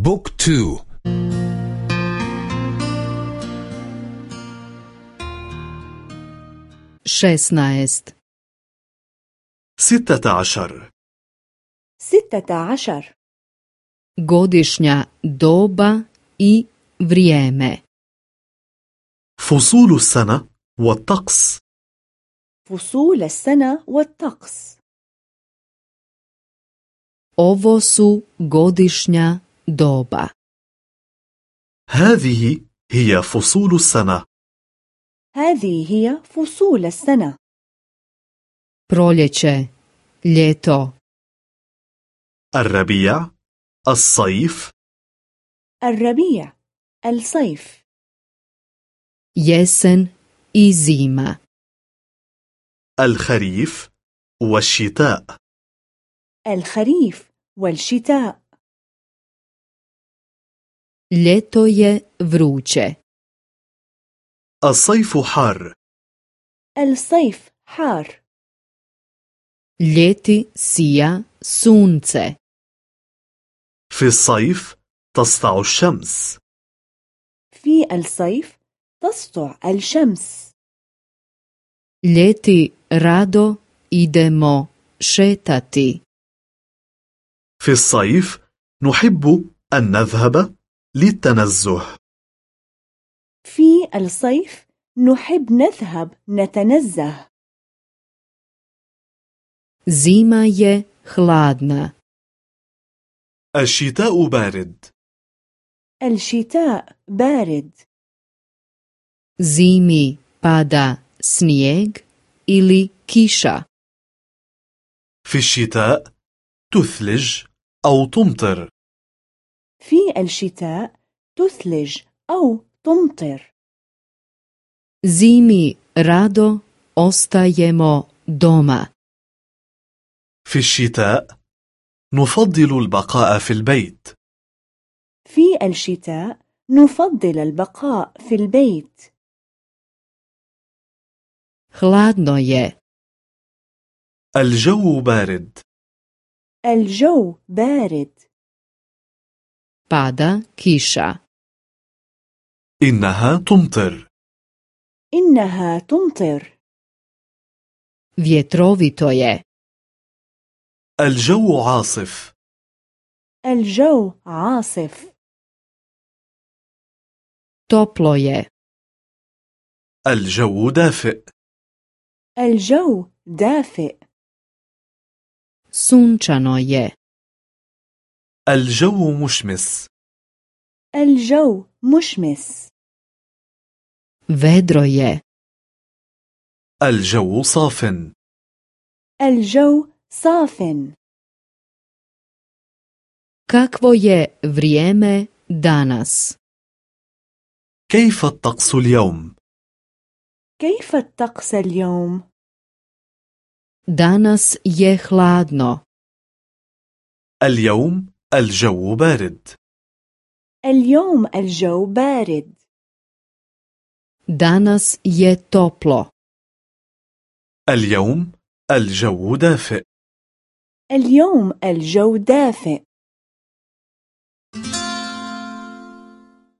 بوك تو. šesnaest, ستة عشر. ستة عشر. godišnja doba i vrijeme. فصول السنة والطقس. فصول السنة والطقس. Ovo su godišnja doba. هذه هي فصول السنة. هذه هي فصول السنة. Proljeće, ljeto, الربيع الصيف. الربيع الصيف. Jesen i zima. الخريف والشتاء. الخريف والشتاء. Ljeto je vruće. الصيف حار الصيف حار Ljeti sija sunce. في الصيف تسطع الشمس في الصيف تسطع الشمس Ljeti rado idemo šetati. في الصيف نحب أن نذهب للتنزه. في الصيف نحب نذهب نتنزه. Zima je hladna. الشتاء بارد. الشتاء بارد. Zimi pada snijeg ili kiša. في الشتاء تثلج أو تمطر. في الشتاء تثلج أو تمطر. Zimi rado ostajemo doma. في الشتاء نفضل البقاء في البيت. في الشتاء نفضل البقاء في البيت. Hladno je. الجو بارد. الجو بارد. Pada kiša. إنها تمطر إنها تمطر Vjetrovito je. الجو عاصف الجو عاصف Toplo je. الجو دافئ الجو دافئ Sunčano je. الجو مشمس الجو مشمس Vedro je. الجو صاف الجو صاف Kakvo je vrijeme danas? كيف الطقس اليوم؟ كيف الطقس اليوم؟ Danas je hladno. اليوم الجو بارد. اليوم الجو بارد. Danas je toplo. اليوم الجو دافئ. اليوم الجو دافئ.